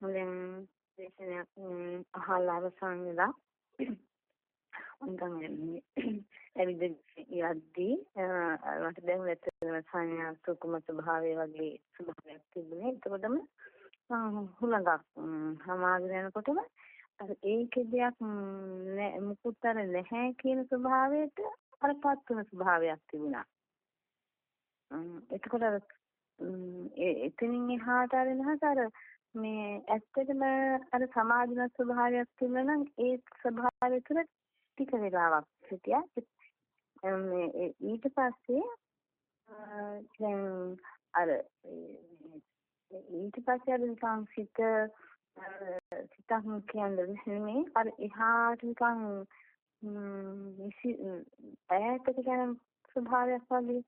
මුලින් දේශනයක් අහලා අවසන් වෙලා උන්ටම ඇවිද යද්දී මට දැන් ඇත්තටම සංඥා සුකුම ස්වභාවය වගේ ස්වභාවයක් තිබුණේ. එතකොටම හුලඟක් හමාගෙන යනකොටම අර ඒකේ දෙයක් මුකුත් අර නැහැ කියන ස්වභාවයට අර පත් වෙන ස්වභාවයක් තිබුණා. එතකොට අර එතනින් එහාට අර නහත අර මේ ඇත්තටම අර සමාධිමත් ස්වභාවයක් තිබුණා නම් ඒ ස්වභාවය තුළ ටික වෙලාවක් හිටියා. මේ ඊට පස්සේ දැන් අර ඊට පස්සේ අර නිකන් සිත සිතක් කියන්නේ නෙමෙයි. අර එහාට නිකන් ඈතට යන ස්වභාවයක් වගේ.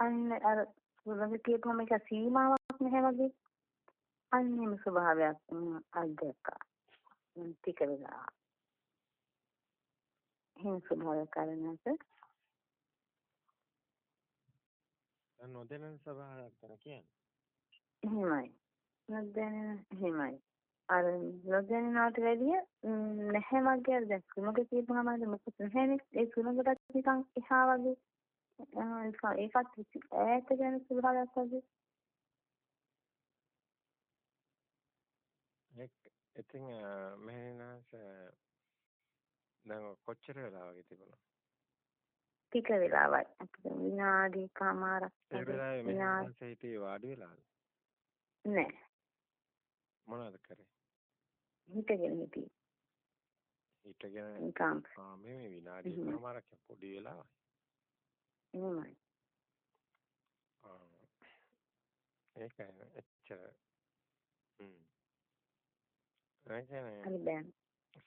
අන්න අර ළඟ කියපුවම ඒක සීමාවක් නැහැ වගේ. අන්න එහෙම ස්වභාවයක් අත්දැක්කා ටික වෙලා එහෙම ස්වභාවයක් කරනකොට නොදැනෙන ස්වභාවයක් තමයි කියන්නේ. එහෙමයි. නොදැනෙන එහෙමයි. අර නොදැනෙනවට වැඩිය නැහැ වගේ අර දැන් කුමක කියපුවාම අර මොකද නැහැනේ ඒ කුමකටත් නිකන් එහා වගේ ඒකත් ඈත යන ස්වභාවයක් වගේ. ඉතින් මෙහෙනස දැන් කොච්චර වෙලා වගේ තිබුණා? ටික වෙලාවක්. අපිට විනාඩි කමාරක් ඒ වෙලාවේ මෙහෙනස හිටියේ වාඩි වෙලාද? නෑ. මොනවද කරේ? හිටගෙන හිටියේ. හිටගෙන නිකන් ආ මේ මේ විනාඩි කමාරක් පොඩි වෙලාවක්. එහෙමයි. ඒකයි එච්චර හ්ම්. බෑන්.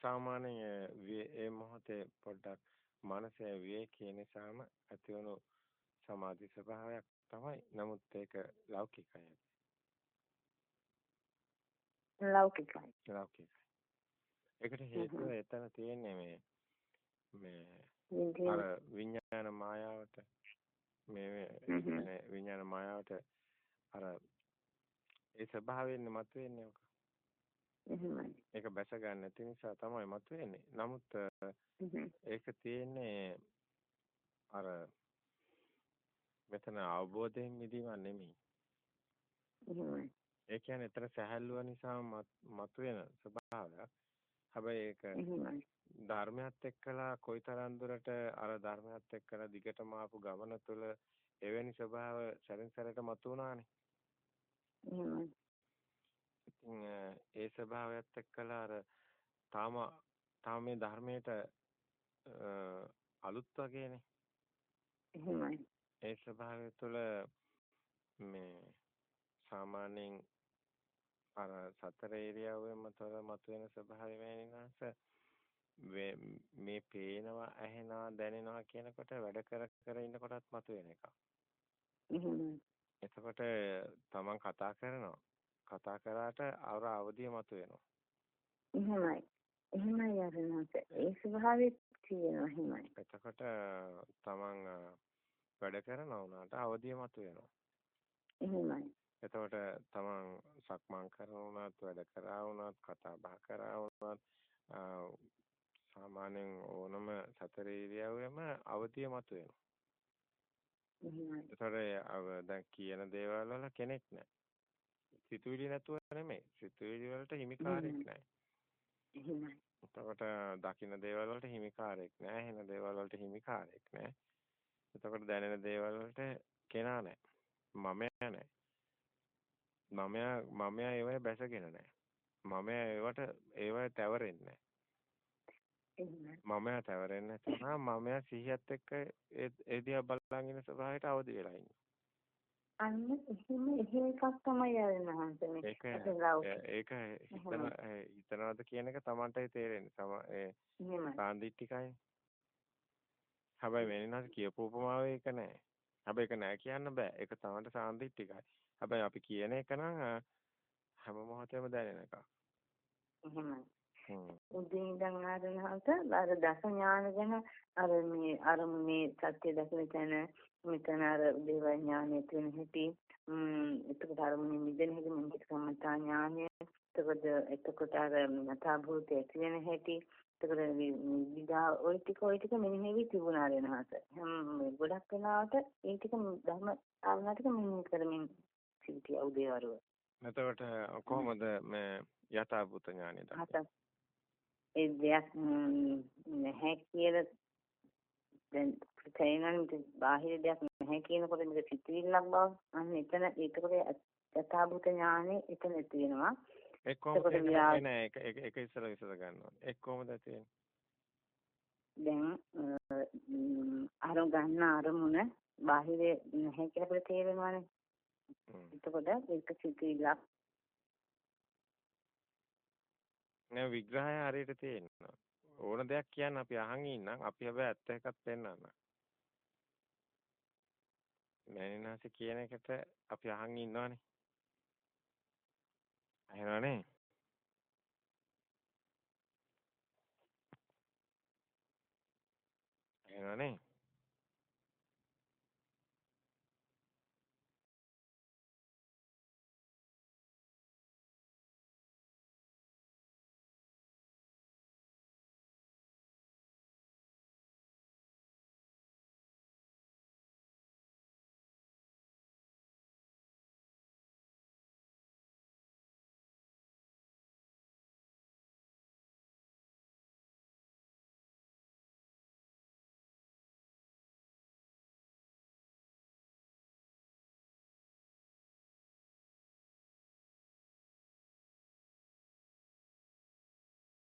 සාමාන්‍යයෙන් ඒ මොහොතේ පොඩ්ඩක් මනසේ විවේකී නිසාම ඇතිවුණු සමාධි ස්වභාවයක් තමයි. නමුත් ඒක ලෞකිකයි. ලෞකිකයි. ලෞකිකයි. ඒකට හේතුව එතන තියෙන්නේ මේ මේ අර විඥාන මායාවට මේ විඥාන මායාවට අර ඒ ස්වභාවයෙන් මතුවෙන්නේ ඔක. එහෙමයි. ඒක බැස ගන්න නැති නිසා තමයි මතුවෙන්නේ. නමුත් ඒක තියෙන්නේ අර මෙතන අවබෝධයෙන් මිදීම නෙමෙයි. එහෙමයි. ඒ කියන්නේ එතන සහැල්ලුව නිසා මතුවෙන ස්වභාවයක්. හැබැයි ඒක ධර්මයත් එක්කලා කොයිතරම් දුරට අර ධර්මයත් එක්කලා දිගටම ආපු ගමන තුළ එවැනි ස්වභාව සැරින් සැරට මතුවනානේ. එහෙමයි. ඉතින් ඒ ස්වභාවයත් එක්කලා අර තාම තාම මේ ධර්මයට අලුත් වගේනේ. එහෙමයි. ඒ ස්වභාවය තුළ මේ සාමාන්‍යයෙන් අර සතර ඉරියව්වෙම තොර මතුවෙන ස්වභාවය වෙනස මේ පේනවා ඇහෙනවා දැනෙනවා කියනකොට වැඩ කර කර ඉන්නකොටත් මතුවෙන එක. එතකොට තමන් කතා කරනවා කතා කරාට අර අවදිය මතුවෙනවා. එහෙමයි. එහෙමයි අරනත. ඒ ස්වභාවය තියෙනවා එහෙමයි. එතකොට තමන් වැඩ කරනවා උනාට අවදිය මතුවෙනවා. එහෙමයි. එතකොට තමන් සක්මන් කරනවා වැඩ කරා වුණත් කතා බහ කරා වුණත් සාමාන්‍යයෙන් ඕනම සතර ඉරියව්වෙම අවදිය මතුවෙනවා. එහෙමයි. ඒතර දැන් කියන දේවල් වල කෙනෙක් නැහැ. සිතුවිලි නැතුව නෙමෙයි. සිතුවිලි වලට හිමිකාරයක් නැහැ. එහෙමයි. එතකොට දකින්න දේවල් වලට හිමිකාරයක් නැහැ. හෙන දේවල් වලට හිමිකාරයක් නැහැ. එතකොට දැනෙන දේවල් වලට කෙනා නැහැ. මමයා නැහැ. මමයා මමයා ඒවයි බැසගෙන නැහැ. මමයා ඒවට ඒවයි තැවරෙන්නේ නැහැ. මමයා තැවරෙන්නේ නැතුනම මමයා සිහියත් එක්ක ඒ දිහා බලන් ඉන්න ස්වභාවයට අවදි වෙලා ඉන්නේ. අන්න එහෙම එහෙ එකක් තමයි යන්නේ ඒක ඒක හිතනවාද කියන එක Tamanටයි තේරෙන්නේ. තම ඒ සාන්දිටිකයි. හැබැයි වෙනනස් කියපු උපමාව ඒක නෑ. හැබැයි ඒක නෑ කියන්න බෑ. ඒක Tamanට සාන්දිටිකයි. හැබැයි අපි කියන එක නම් හැම මොහොතේම දැනෙන එකක්. එහෙමයි. උදේ ඉඳන් ආරණහත අර දස ඥාන ගැන අර මේ අර මේ සත්‍ය දකින තැන මෙතන අර දේව ඥානය තියෙන හැටි එතකොට අරමුණින් මිදෙන හැටි මිනිස් සම්මතා ඥානය එතකොට එතකොට අර මතා භූතය ඇති වෙන හැටි එතකොට විදා ওই ටික ওই ටික මෙනෙහි තිබුණා වෙනහස ගොඩක් වෙලාවට ඒ ටික ධර්ම ආවනා ටික මෙනෙහි කරමින් සිටිය උදේවරුව එතකොට කොහොමද මේ යථාභූත ඥානය දක්වන්නේ ඒ දෙයක් නැහැ කියලා දැන් තේනනම් බාහිර දෙයක් නැහැ කියනකොට මේක සිතිවිල්ලක් බව අන්න එතන ඒකකොට යථාභූත ඥානෙ එතන තියෙනවා ඒ කොහොමද නෑ ඒක ඒක ඉස්සර විසඳ ගන්න ඕනේ ඒ කොහොමද තියෙන්නේ දැන් අර ගන්න අරමුණ බාහිර නැහැ කියලා තේරෙනවානේ එතකොට ඒක සිතිවිල්ලක් නෑ විග්‍රහය හරියට තියෙනවා ඕන දෙයක් කියන්න අපි අහන් ඉන්නම් අපි හැබැයි ඇත්ත එකක් පෙන්නන්න. මෑනිනාස කියන එකට අපි අහන් ඉන්නවනේ. අහනවනේ. අහනවනේ.